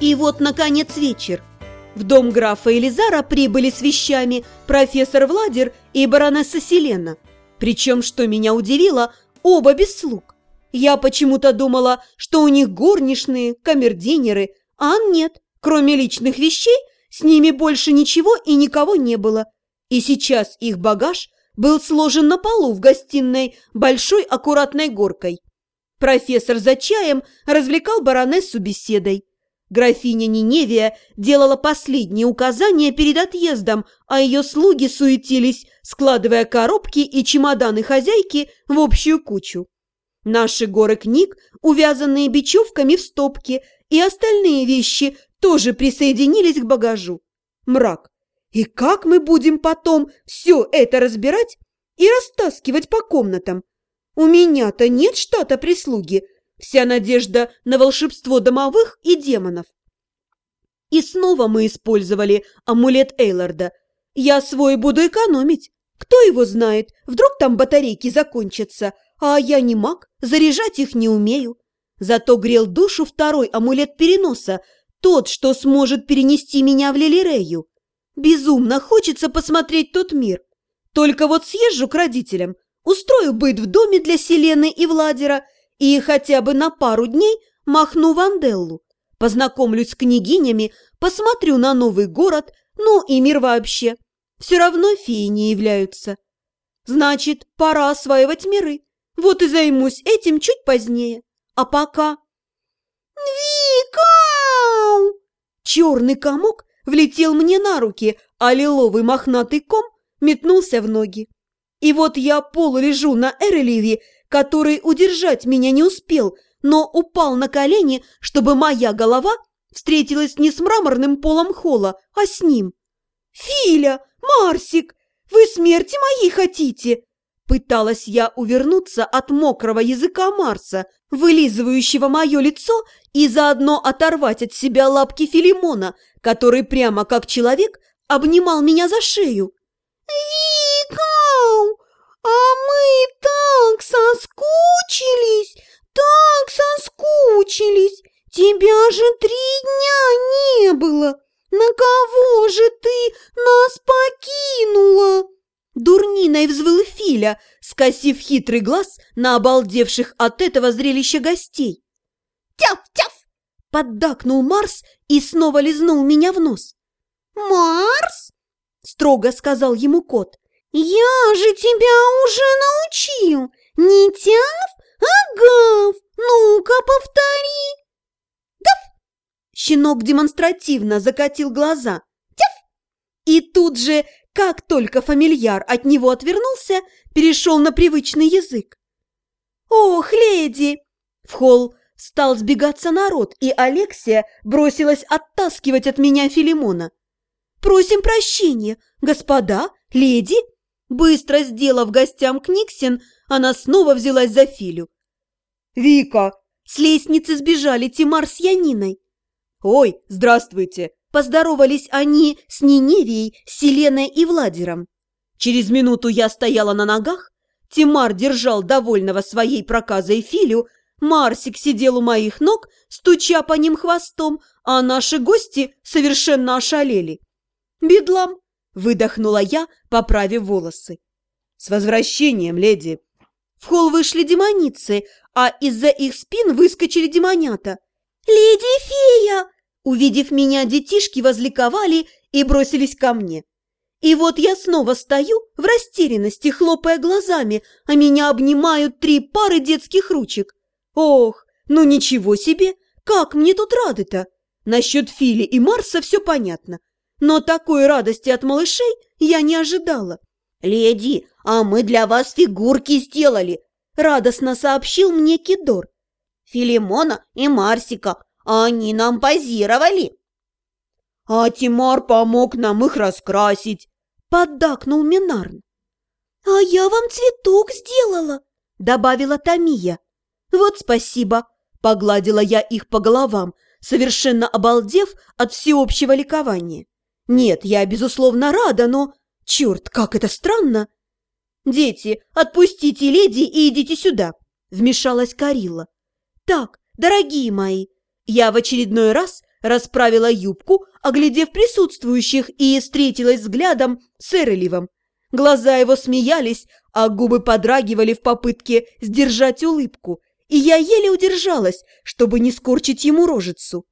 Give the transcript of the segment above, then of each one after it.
И вот, наконец, вечер. В дом графа Элизара прибыли с вещами профессор Владер и баронесса Селена. Причем, что меня удивило, оба без слуг. Я почему-то думала, что у них горничные, камердинеры, а нет, кроме личных вещей, с ними больше ничего и никого не было. И сейчас их багаж был сложен на полу в гостиной большой аккуратной горкой. Профессор за чаем развлекал баронессу беседой. Графиня Ниневия делала последние указания перед отъездом, а ее слуги суетились, складывая коробки и чемоданы хозяйки в общую кучу. Наши горы книг, увязанные бечевками в стопке, и остальные вещи тоже присоединились к багажу. Мрак. И как мы будем потом все это разбирать и растаскивать по комнатам? У меня-то нет штата прислуги. Вся надежда на волшебство домовых и демонов. И снова мы использовали амулет Эйларда. Я свой буду экономить. Кто его знает, вдруг там батарейки закончатся, а я не маг, заряжать их не умею. Зато грел душу второй амулет переноса, тот, что сможет перенести меня в Лилирею. Безумно хочется посмотреть тот мир. Только вот съезжу к родителям, Устрою быт в доме для Селены и Владера и хотя бы на пару дней махну в Анделлу. Познакомлюсь с княгинями, посмотрю на новый город, ну и мир вообще. Все равно феи не являются. Значит, пора осваивать миры. Вот и займусь этим чуть позднее. А пока... Вика! Черный комок влетел мне на руки, а лиловый мохнатый ком метнулся в ноги. И вот я полулежу на Эреливе, который удержать меня не успел, но упал на колени, чтобы моя голова встретилась не с мраморным полом холла, а с ним. «Филя! Марсик! Вы смерти моей хотите?» Пыталась я увернуться от мокрого языка Марса, вылизывающего мое лицо, и заодно оторвать от себя лапки Филимона, который прямо как человек обнимал меня за шею. «Вика! А мы так соскучились, так соскучились! Тебя же три дня не было! На кого же ты нас покинула?» Дурниной взвыл Филя, скосив хитрый глаз на обалдевших от этого зрелища гостей. «Тяф-тяф!» – поддакнул Марс и снова лизнул меня в нос. «Марс?» – строго сказал ему кот. «Я же тебя уже научил! Не тяв, а гав! Ну-ка, повтори!» «Гав!» Щенок демонстративно закатил глаза. «Тяф!» И тут же, как только фамильяр от него отвернулся, перешел на привычный язык. «Ох, леди!» В холл стал сбегаться народ, и Алексия бросилась оттаскивать от меня Филимона. «Просим прощения, господа, леди!» Быстро сделав гостям Книксен, она снова взялась за Филю. «Вика!» С лестницы сбежали Тимар с Яниной. «Ой, здравствуйте!» Поздоровались они с Ниневией, Селеной и Владером. Через минуту я стояла на ногах, Тимар держал довольного своей проказой Филю, Марсик сидел у моих ног, стуча по ним хвостом, а наши гости совершенно ошалели. Бедлам! Выдохнула я, поправив волосы. «С возвращением, леди!» В холл вышли демоницы, а из-за их спин выскочили демонята. «Леди-фея!» Увидев меня, детишки возликовали и бросились ко мне. И вот я снова стою в растерянности, хлопая глазами, а меня обнимают три пары детских ручек. Ох, ну ничего себе! Как мне тут рады-то! Насчет Фили и Марса все понятно. Но такой радости от малышей я не ожидала. «Леди, а мы для вас фигурки сделали!» – радостно сообщил мне Кидор. «Филимона и Марсика, а они нам позировали!» «А Тимар помог нам их раскрасить!» – поддакнул Минарн. «А я вам цветок сделала!» – добавила Тамия. «Вот спасибо!» – погладила я их по головам, совершенно обалдев от всеобщего ликования. Нет, я, безусловно, рада, но... Черт, как это странно! «Дети, отпустите леди и идите сюда!» – вмешалась Карилла. «Так, дорогие мои, я в очередной раз расправила юбку, оглядев присутствующих, и встретилась взглядом с Эреливом. Глаза его смеялись, а губы подрагивали в попытке сдержать улыбку, и я еле удержалась, чтобы не скорчить ему рожицу.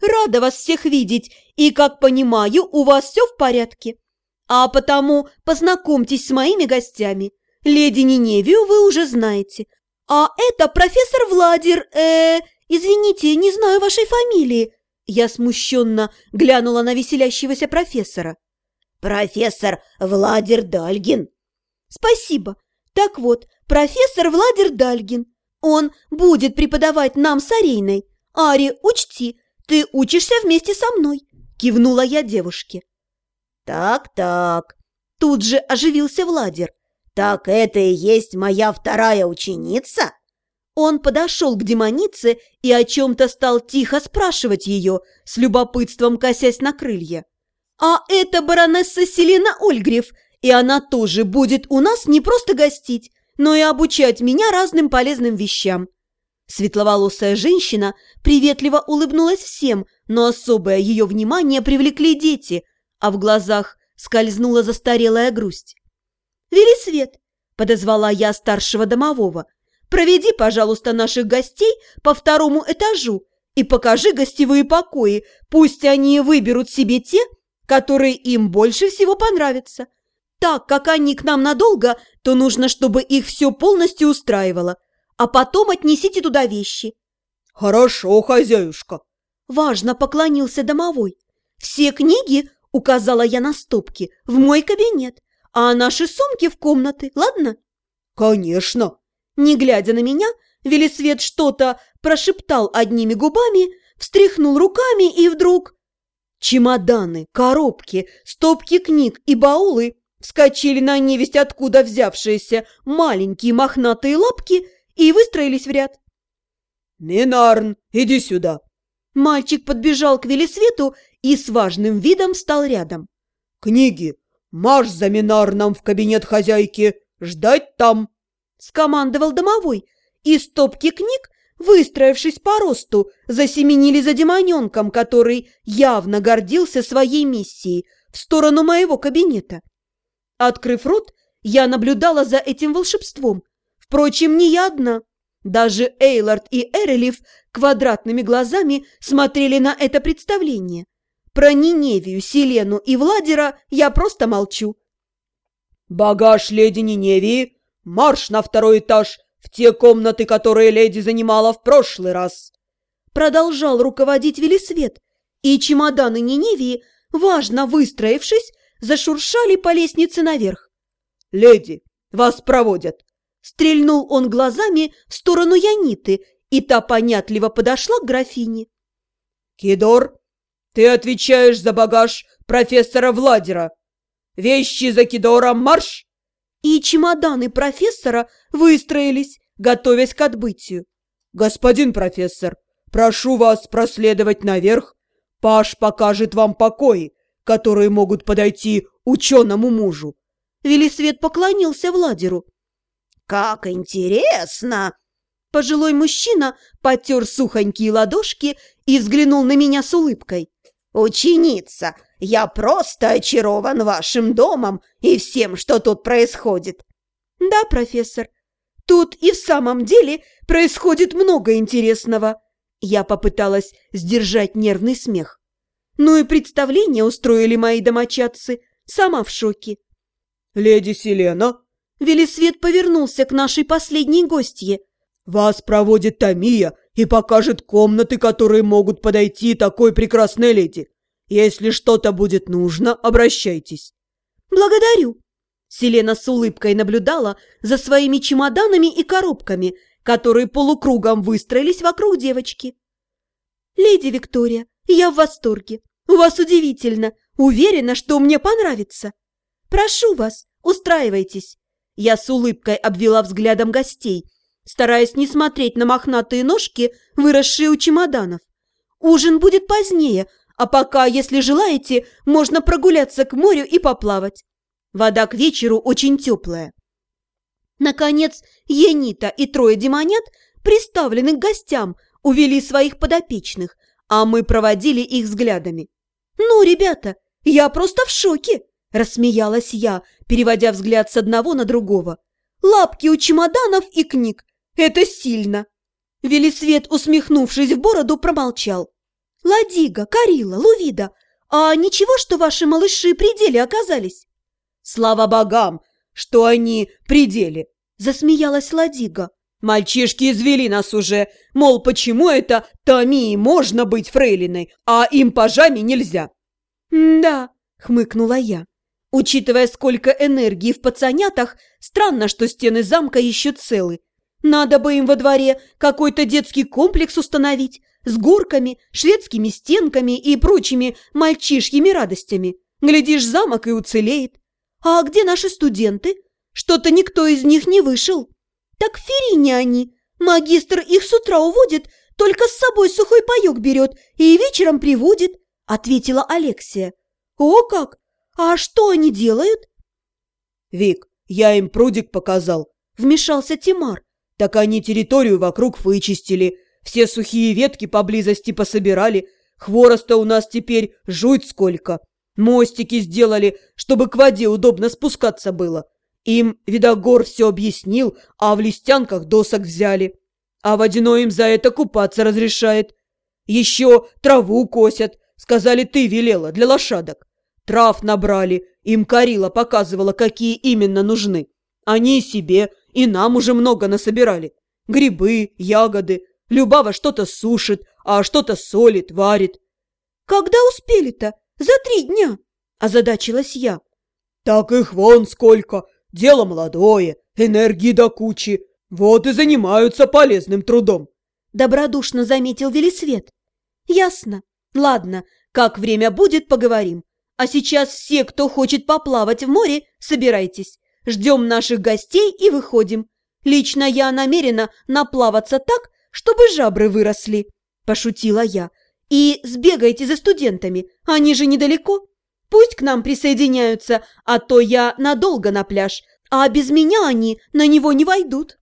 «Рада вас всех видеть, и, как понимаю, у вас все в порядке. А потому познакомьтесь с моими гостями. Леди Ниневию вы уже знаете. А это профессор Владир, э, извините, не знаю вашей фамилии». Я смущенно глянула на веселящегося профессора. «Профессор Владир Дальгин». «Спасибо. Так вот, профессор Владир Дальгин. Он будет преподавать нам с Арейной. Ари, учти, ты учишься вместе со мной», – кивнула я девушке. «Так-так», – тут же оживился Владир. «Так это и есть моя вторая ученица?» Он подошел к демонице и о чем-то стал тихо спрашивать ее, с любопытством косясь на крылья. «А это баронесса Селена Ольгрев, и она тоже будет у нас не просто гостить, но и обучать меня разным полезным вещам». Светловолосая женщина приветливо улыбнулась всем, но особое ее внимание привлекли дети, а в глазах скользнула застарелая грусть. «Велисвет!» – подозвала я старшего домового. «Проведи, пожалуйста, наших гостей по второму этажу и покажи гостевые покои, пусть они выберут себе те, которые им больше всего понравятся. Так как они к нам надолго, то нужно, чтобы их все полностью устраивало, а потом отнесите туда вещи». «Хорошо, хозяюшка!» Важно поклонился домовой. «Все книги, — указала я на стопки, — в мой кабинет, а наши сумки в комнаты, ладно?» «Конечно!» Не глядя на меня, Велисвет что-то прошептал одними губами, встряхнул руками и вдруг... Чемоданы, коробки, стопки книг и баулы вскочили на невесть откуда взявшиеся маленькие мохнатые лапки и выстроились в ряд. «Минарн, иди сюда!» Мальчик подбежал к Велисвету и с важным видом стал рядом. «Книги! Марш за Минарном в кабинет хозяйки! Ждать там!» Скомандовал домовой, и стопки книг, выстроившись по росту, засеменили за демоненком, который явно гордился своей миссией в сторону моего кабинета. Открыв рот, я наблюдала за этим волшебством. Впрочем, не я одна. Даже Эйлард и Эрелиф квадратными глазами смотрели на это представление. Про Ниневию, Селену и Владера я просто молчу. «Багаж леди Ниневии! Марш на второй этаж, в те комнаты, которые леди занимала в прошлый раз!» Продолжал руководить Велисвет, и чемоданы Ниневии, важно выстроившись, зашуршали по лестнице наверх. «Леди, вас проводят!» Стрельнул он глазами в сторону Яниты, и та понятливо подошла к графине. «Кидор, ты отвечаешь за багаж профессора Владера. Вещи за Кидором марш!» И чемоданы профессора выстроились, готовясь к отбытию. «Господин профессор, прошу вас проследовать наверх. Паш покажет вам покои, которые могут подойти ученому мужу». Велисвет поклонился Владеру. «Как интересно!» Пожилой мужчина потер сухонькие ладошки и взглянул на меня с улыбкой. «Ученица, я просто очарован вашим домом и всем, что тут происходит». «Да, профессор, тут и в самом деле происходит много интересного». Я попыталась сдержать нервный смех. Ну и представление устроили мои домочадцы. Сама в шоке. «Леди Селена?» Велисвет повернулся к нашей последней гостье. «Вас проводит Тамия и покажет комнаты, которые могут подойти такой прекрасной леди. Если что-то будет нужно, обращайтесь». «Благодарю». Селена с улыбкой наблюдала за своими чемоданами и коробками, которые полукругом выстроились вокруг девочки. «Леди Виктория, я в восторге. У вас удивительно. Уверена, что мне понравится. Прошу вас, устраивайтесь. Я с улыбкой обвела взглядом гостей, стараясь не смотреть на мохнатые ножки, выросшие у чемоданов. Ужин будет позднее, а пока, если желаете, можно прогуляться к морю и поплавать. Вода к вечеру очень теплая. Наконец, Енита и трое демонят, приставленных к гостям, увели своих подопечных, а мы проводили их взглядами. «Ну, ребята, я просто в шоке!» – рассмеялась я, переводя взгляд с одного на другого. «Лапки у чемоданов и книг. Это сильно!» Велисвет, усмехнувшись в бороду, промолчал. «Ладига, Карила, Лувида, а ничего, что ваши малыши при деле оказались?» «Слава богам, что они при деле!» – засмеялась Ладига. «Мальчишки извели нас уже, мол, почему это Томии можно быть фрейлиной, а им пажами нельзя?» «Да», – хмыкнула я. Учитывая, сколько энергии в пацанятах, странно, что стены замка еще целы. Надо бы им во дворе какой-то детский комплекс установить с горками, шведскими стенками и прочими мальчишьими радостями. Глядишь, замок и уцелеет. А где наши студенты? Что-то никто из них не вышел. Так в Ферине они. Магистр их с утра уводит, только с собой сухой паёк берет и вечером приводит, ответила Алексия. О как! А что они делают? Вик, я им прудик показал, вмешался Тимар. Так они территорию вокруг вычистили, все сухие ветки поблизости пособирали, хвороста у нас теперь жуть сколько. Мостики сделали, чтобы к воде удобно спускаться было. Им Видогор все объяснил, а в листянках досок взяли. А водяной им за это купаться разрешает. Еще траву косят, сказали, ты велела, для лошадок. Трав набрали, им Карила показывала, какие именно нужны. Они себе и нам уже много насобирали. Грибы, ягоды, Любава что-то сушит, а что-то солит, варит. «Когда успели-то? За три дня?» – озадачилась я. «Так их вон сколько! Дело молодое, энергии до кучи. Вот и занимаются полезным трудом!» – добродушно заметил Велисвет. «Ясно. Ладно, как время будет, поговорим. А сейчас все, кто хочет поплавать в море, собирайтесь. Ждем наших гостей и выходим. Лично я намерена наплаваться так, чтобы жабры выросли», – пошутила я. «И сбегайте за студентами, они же недалеко. Пусть к нам присоединяются, а то я надолго на пляж, а без меня они на него не войдут».